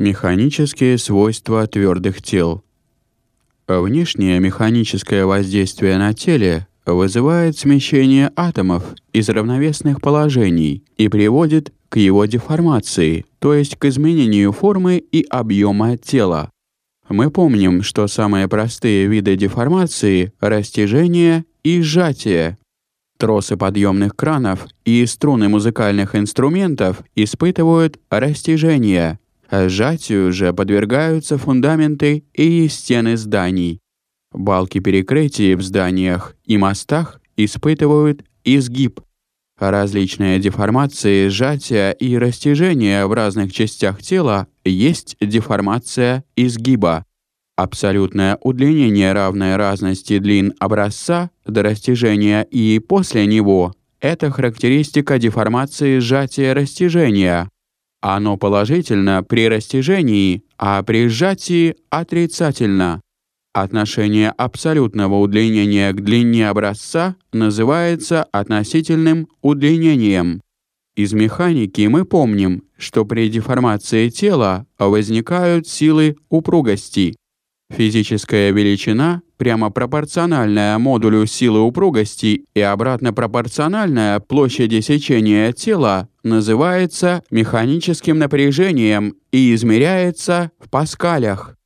Механические свойства твердых тел. Внешнее механическое воздействие на теле вызывает смещение атомов из равновесных положений и приводит к его деформации, то есть к изменению формы и объема тела. Мы помним, что самые простые виды деформации — растяжение и сжатие. Тросы подъемных кранов и струны музыкальных инструментов испытывают растяжение, сжатию же подвергаются фундаменты и стены зданий. Балки перекрытий в зданиях и мостах испытывают изгиб. Различные деформации, сжатия и растяжения в разных частях тела есть деформация изгиба. Абсолютное удлинение, равное разности длин образца до растяжения и после него — это характеристика деформации сжатия-растяжения. Оно положительно при растяжении, а при сжатии отрицательно. Отношение абсолютного удлинения к длине образца называется относительным удлинением. Из механики мы помним, что при деформации тела возникают силы упругости. Физическая величина, прямо пропорциональная модулю силы упругости и обратно пропорциональная площади сечения тела, называется механическим напряжением и измеряется в паскалях.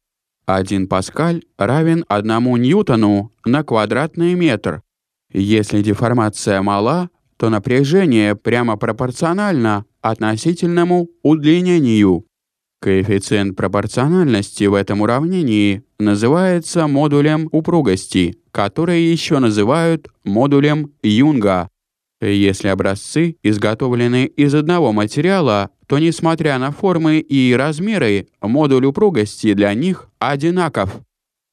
1 паскаль равен 1 ньютону на квадратный метр. Если деформация мала, то напряжение прямо пропорционально относительному удлинению. Коэффициент пропорциональности в этом уравнении называется модулем упругости, который еще называют модулем Юнга. Если образцы изготовлены из одного материала, то несмотря на формы и размеры, модуль упругости для них одинаков.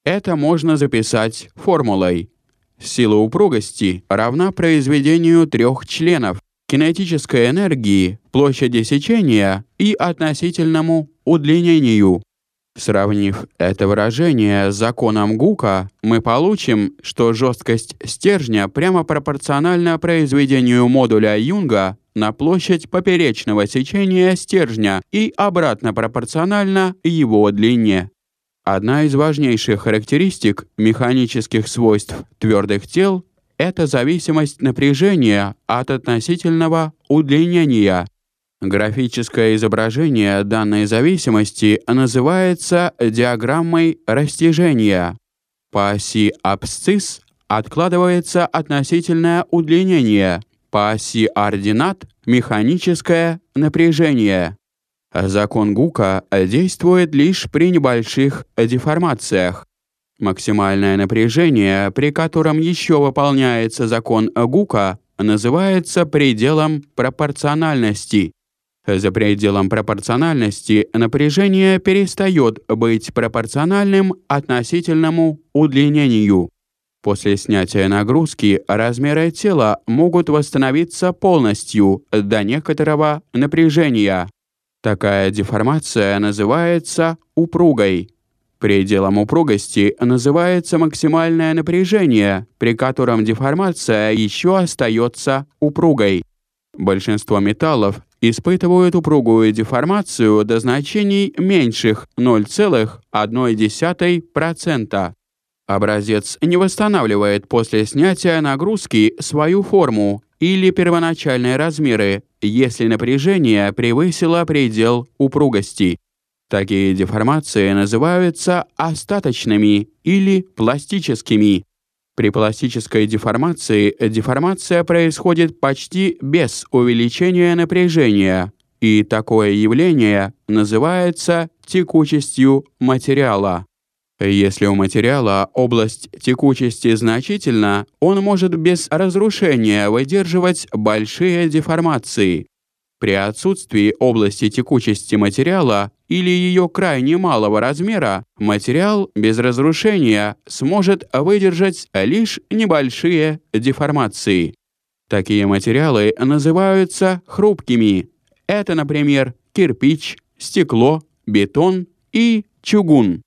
Это можно записать формулой. Сила упругости равна произведению трех членов кинетической энергии, площади сечения и относительному удлинению. Сравнив это выражение с законом Гука, мы получим, что жесткость стержня прямо пропорциональна произведению модуля Юнга на площадь поперечного сечения стержня и обратно пропорциональна его длине. Одна из важнейших характеристик механических свойств твердых тел — это зависимость напряжения от относительного удлинения. Графическое изображение данной зависимости называется диаграммой растяжения. По оси абсцисс откладывается относительное удлинение, по оси ординат — механическое напряжение. Закон Гука действует лишь при небольших деформациях. Максимальное напряжение, при котором еще выполняется закон Гука, называется пределом пропорциональности. За пределом пропорциональности напряжение перестает быть пропорциональным относительному удлинению. После снятия нагрузки размеры тела могут восстановиться полностью до некоторого напряжения. Такая деформация называется упругой. Пределом упругости называется максимальное напряжение, при котором деформация еще остается упругой. Большинство металлов испытывают упругую деформацию до значений меньших 0,1%. Образец не восстанавливает после снятия нагрузки свою форму или первоначальные размеры, если напряжение превысило предел упругости. Такие деформации называются остаточными или пластическими. При пластической деформации деформация происходит почти без увеличения напряжения, и такое явление называется текучестью материала. Если у материала область текучести значительна, он может без разрушения выдерживать большие деформации. При отсутствии области текучести материала или ее крайне малого размера, материал без разрушения сможет выдержать лишь небольшие деформации. Такие материалы называются хрупкими. Это, например, кирпич, стекло, бетон и чугун.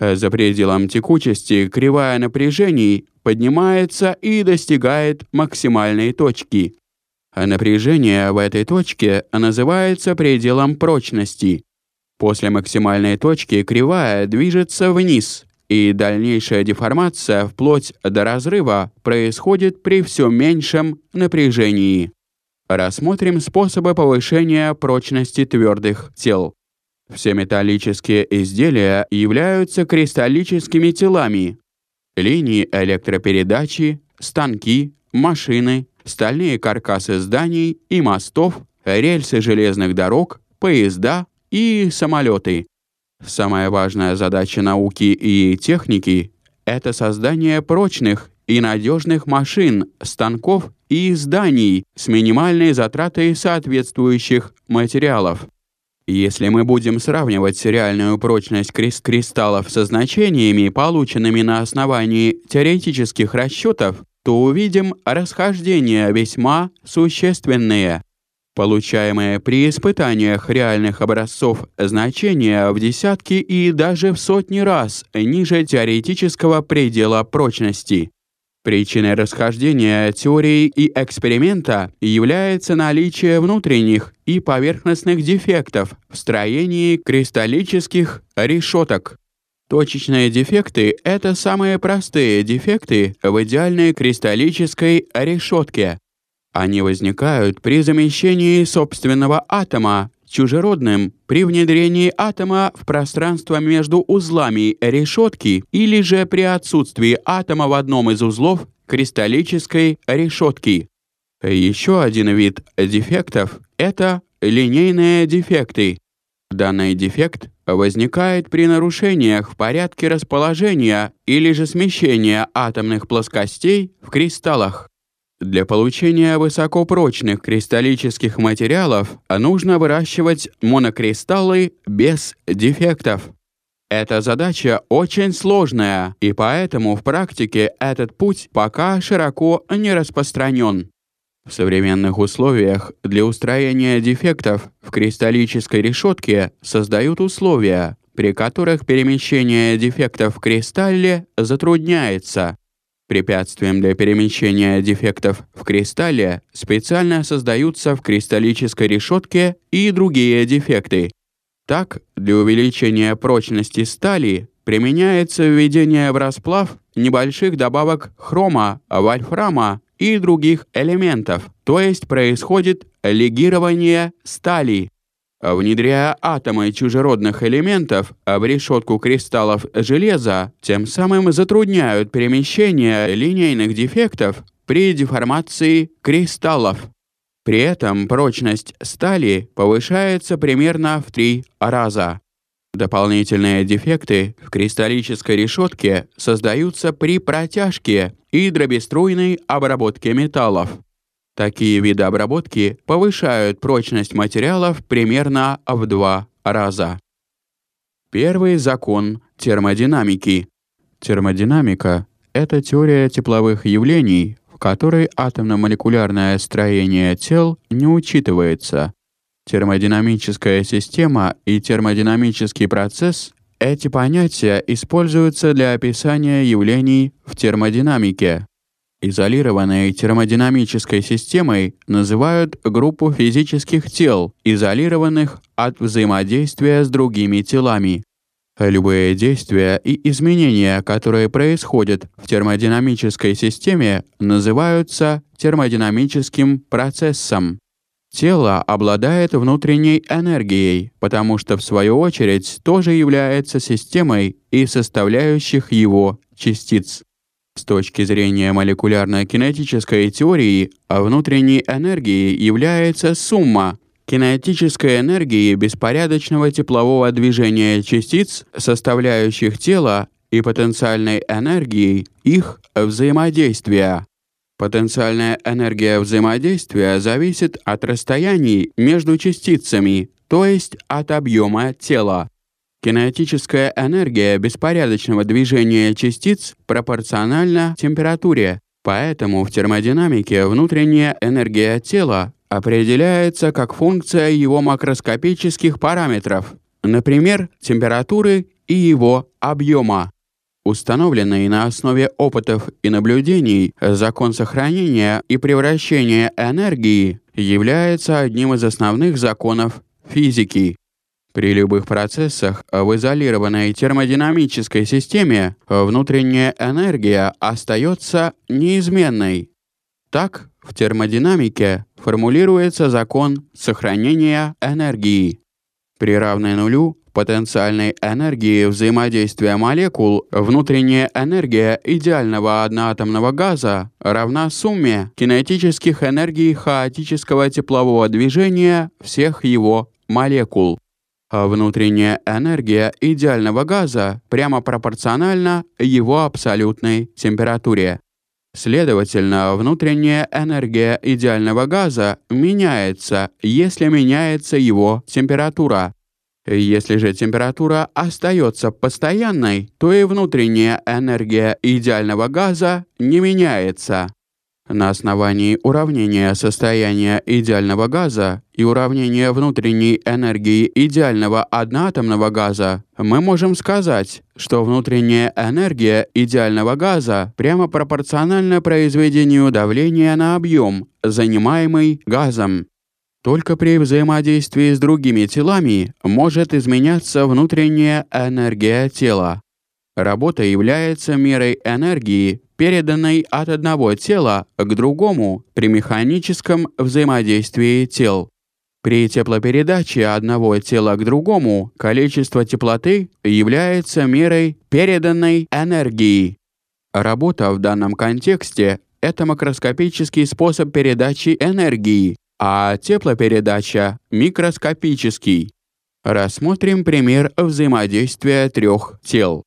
За пределом текучести кривая напряжений поднимается и достигает максимальной точки. Напряжение в этой точке называется пределом прочности. После максимальной точки кривая движется вниз, и дальнейшая деформация вплоть до разрыва происходит при все меньшем напряжении. Рассмотрим способы повышения прочности твердых тел. Все металлические изделия являются кристаллическими телами. Линии электропередачи, станки, машины, стальные каркасы зданий и мостов, рельсы железных дорог, поезда и самолеты. Самая важная задача науки и техники — это создание прочных и надежных машин, станков и зданий с минимальной затратой соответствующих материалов. Если мы будем сравнивать реальную прочность крест кристаллов со значениями, полученными на основании теоретических расчетов, то увидим расхождения весьма существенные. Получаемые при испытаниях реальных образцов значения в десятки и даже в сотни раз ниже теоретического предела прочности. Причиной расхождения теории и эксперимента является наличие внутренних и поверхностных дефектов в строении кристаллических решеток. Точечные дефекты — это самые простые дефекты в идеальной кристаллической решетке. Они возникают при замещении собственного атома чужеродным при внедрении атома в пространство между узлами решетки или же при отсутствии атома в одном из узлов кристаллической решетки. Еще один вид дефектов — это линейные дефекты. Данный дефект возникает при нарушениях в порядке расположения или же смещения атомных плоскостей в кристаллах. Для получения высокопрочных кристаллических материалов нужно выращивать монокристаллы без дефектов. Эта задача очень сложная, и поэтому в практике этот путь пока широко не распространен. В современных условиях для устроения дефектов в кристаллической решетке создают условия, при которых перемещение дефектов в кристалле затрудняется, Препятствием для перемещения дефектов в кристалле специально создаются в кристаллической решетке и другие дефекты. Так, для увеличения прочности стали применяется введение в расплав небольших добавок хрома, вольфрама и других элементов, то есть происходит легирование стали. Внедряя атомы чужеродных элементов в решетку кристаллов железа, тем самым затрудняют перемещение линейных дефектов при деформации кристаллов. При этом прочность стали повышается примерно в три раза. Дополнительные дефекты в кристаллической решетке создаются при протяжке и дробеструйной обработке металлов. Такие виды обработки повышают прочность материалов примерно в два раза. Первый закон термодинамики. Термодинамика — это теория тепловых явлений, в которой атомно-молекулярное строение тел не учитывается. Термодинамическая система и термодинамический процесс — эти понятия используются для описания явлений в термодинамике. Изолированной термодинамической системой называют группу физических тел, изолированных от взаимодействия с другими телами. Любые действия и изменения, которые происходят в термодинамической системе, называются термодинамическим процессом. Тело обладает внутренней энергией, потому что в свою очередь тоже является системой и составляющих его частиц. С точки зрения молекулярно-кинетической теории, внутренней энергией является сумма кинетической энергии беспорядочного теплового движения частиц, составляющих тело, и потенциальной энергии их взаимодействия. Потенциальная энергия взаимодействия зависит от расстояний между частицами, то есть от объема тела. Кинетическая энергия беспорядочного движения частиц пропорциональна температуре, поэтому в термодинамике внутренняя энергия тела определяется как функция его макроскопических параметров, например, температуры и его объема. Установленный на основе опытов и наблюдений закон сохранения и превращения энергии является одним из основных законов физики. При любых процессах в изолированной термодинамической системе внутренняя энергия остается неизменной. Так, в термодинамике формулируется закон сохранения энергии. При равной нулю потенциальной энергии взаимодействия молекул внутренняя энергия идеального одноатомного газа равна сумме кинетических энергий хаотического теплового движения всех его молекул. А внутренняя энергия идеального газа прямо пропорциональна его абсолютной температуре. Следовательно, внутренняя энергия идеального газа меняется, если меняется его температура. Если же температура остается постоянной, то и внутренняя энергия идеального газа не меняется. На основании уравнения состояния идеального газа и уравнения внутренней энергии идеального одноатомного газа мы можем сказать, что внутренняя энергия идеального газа прямо пропорциональна произведению давления на объем, занимаемый газом. Только при взаимодействии с другими телами может изменяться внутренняя энергия тела. Работа является мерой энергии, переданной от одного тела к другому при механическом взаимодействии тел. При теплопередаче одного тела к другому количество теплоты является мерой переданной энергии. Работа в данном контексте – это макроскопический способ передачи энергии, а теплопередача – микроскопический. Рассмотрим пример взаимодействия трех тел.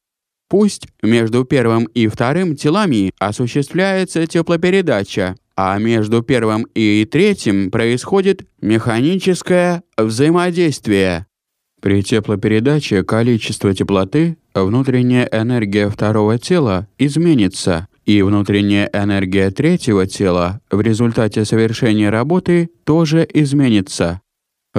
Пусть между первым и вторым телами осуществляется теплопередача, а между первым и третьим происходит механическое взаимодействие. При теплопередаче количество теплоты, внутренняя энергия второго тела изменится, и внутренняя энергия третьего тела в результате совершения работы тоже изменится.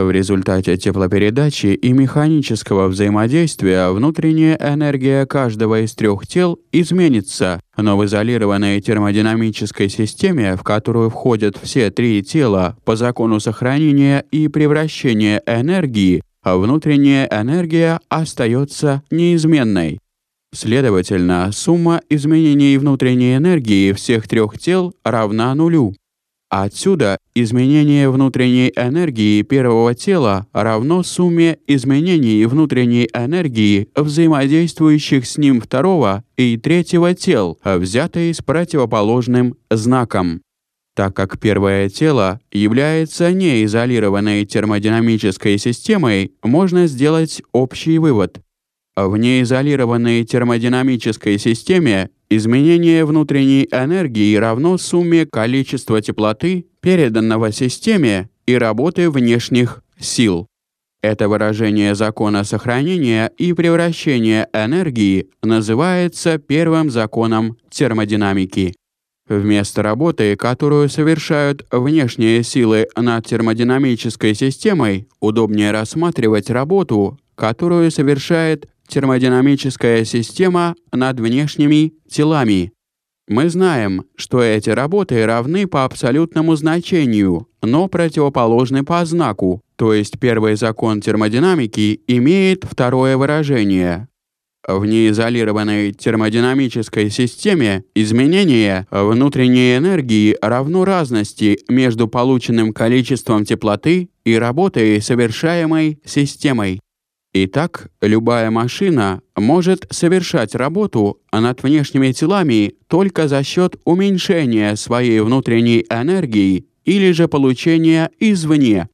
В результате теплопередачи и механического взаимодействия внутренняя энергия каждого из трех тел изменится, но в изолированной термодинамической системе, в которую входят все три тела по закону сохранения и превращения энергии, внутренняя энергия остается неизменной. Следовательно, сумма изменений внутренней энергии всех трех тел равна нулю. Отсюда изменение внутренней энергии первого тела равно сумме изменений внутренней энергии взаимодействующих с ним второго и третьего тел, взятой с противоположным знаком. Так как первое тело является неизолированной термодинамической системой, можно сделать общий вывод. В неизолированной термодинамической системе изменение внутренней энергии равно сумме количества теплоты, переданного системе, и работы внешних сил. Это выражение закона сохранения и превращения энергии называется первым законом термодинамики. Вместо работы, которую совершают внешние силы над термодинамической системой, удобнее рассматривать работу, которую совершает термодинамическая система над внешними телами. Мы знаем, что эти работы равны по абсолютному значению, но противоположны по знаку, то есть первый закон термодинамики имеет второе выражение. В неизолированной термодинамической системе изменение внутренней энергии равно разности между полученным количеством теплоты и работой, совершаемой системой. Итак, любая машина может совершать работу над внешними телами только за счет уменьшения своей внутренней энергии или же получения извне